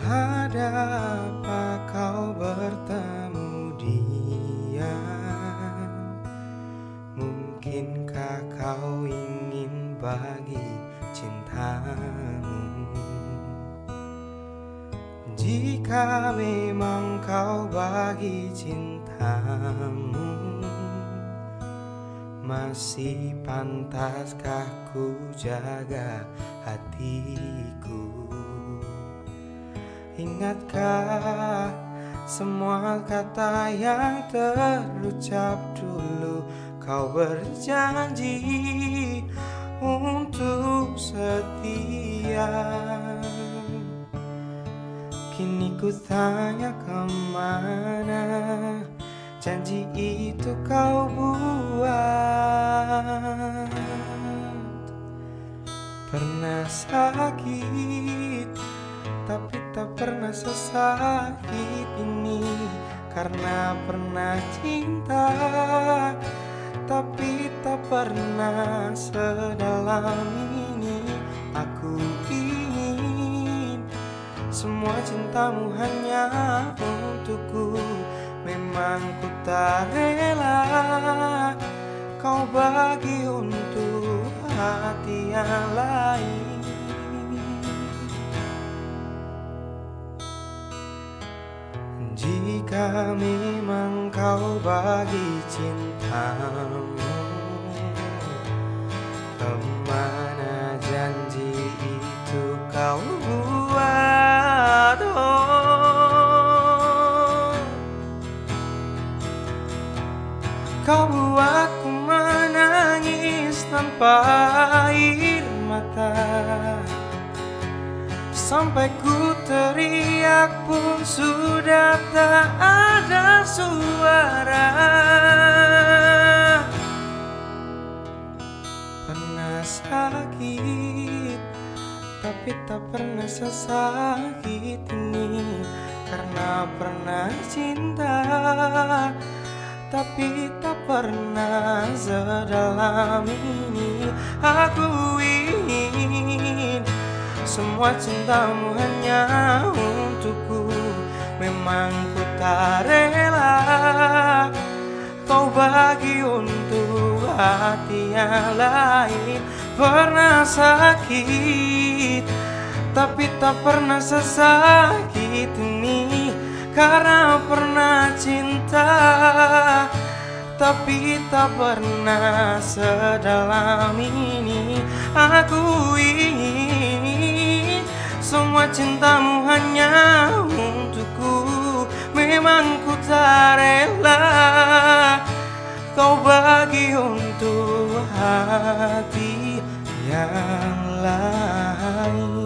Ada apa kau bertemu dia? Mungkinkah kau ingin bagi cintamu? Jika memang kau bagi cintamu Masih pantaskah ku jaga hatiku Ingatkah semua kata yang terucap dulu? Kau berjanji untuk setia. Kini ku tanya ke mana Janji itu kau buat? Pernah sakit Tapi tak pernah sesakit ini Karena pernah cinta. Tapi tak pernah sedalam ini Aku ingin Semua cintamu hanya untukku. Memang ku tak rela Kau bagi untuk hati yang lain Jika memang kau bagi cintamu Ke mana janji itu kau buat oh. Kau buatku menangis tanpa air mata Sampai ku teriak pun sudah tak ada suara. Pernah sakit Tapi tak pernah sesakit ini. Karena pernah cinta Tapi tak pernah sedalam ini. Aku semua cintamu hanya untukku. Memang ku tak rela Kau bagi untuk hati yang lain. Pernah sakit Tapi tak pernah sesakit ini. Karena pernah cinta Tapi tak pernah sedalam ini. Aku ingin cintamu hanya untukku. Memang ku tak rela Kau bagi untuk hati yang lain.